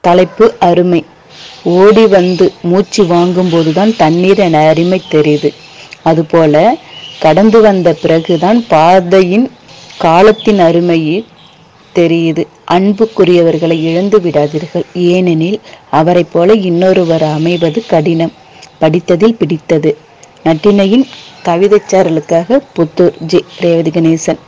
தலைப்பு அருமை. ஓடி வந்து மூச்சு வாங்கும்போதுதான் தண்ணீரின் அருமை தெரியுது. அதுபோல கடந்து வந்த பிறகுதான் பாதையின் காலத்தின் அருமையை தெரியுது. அன்புக்குரியவர்களை இழந்து விடாதீர்கள். ஏனெனில் அவரைப் போல இன்னொருவர் அமைவது கடினம். படித்ததில் பிடித்தது. நட்டினையின் கவிதைச்சாரலுக்காக புத்தூர் ஜி. ரேவதி கணேசன்.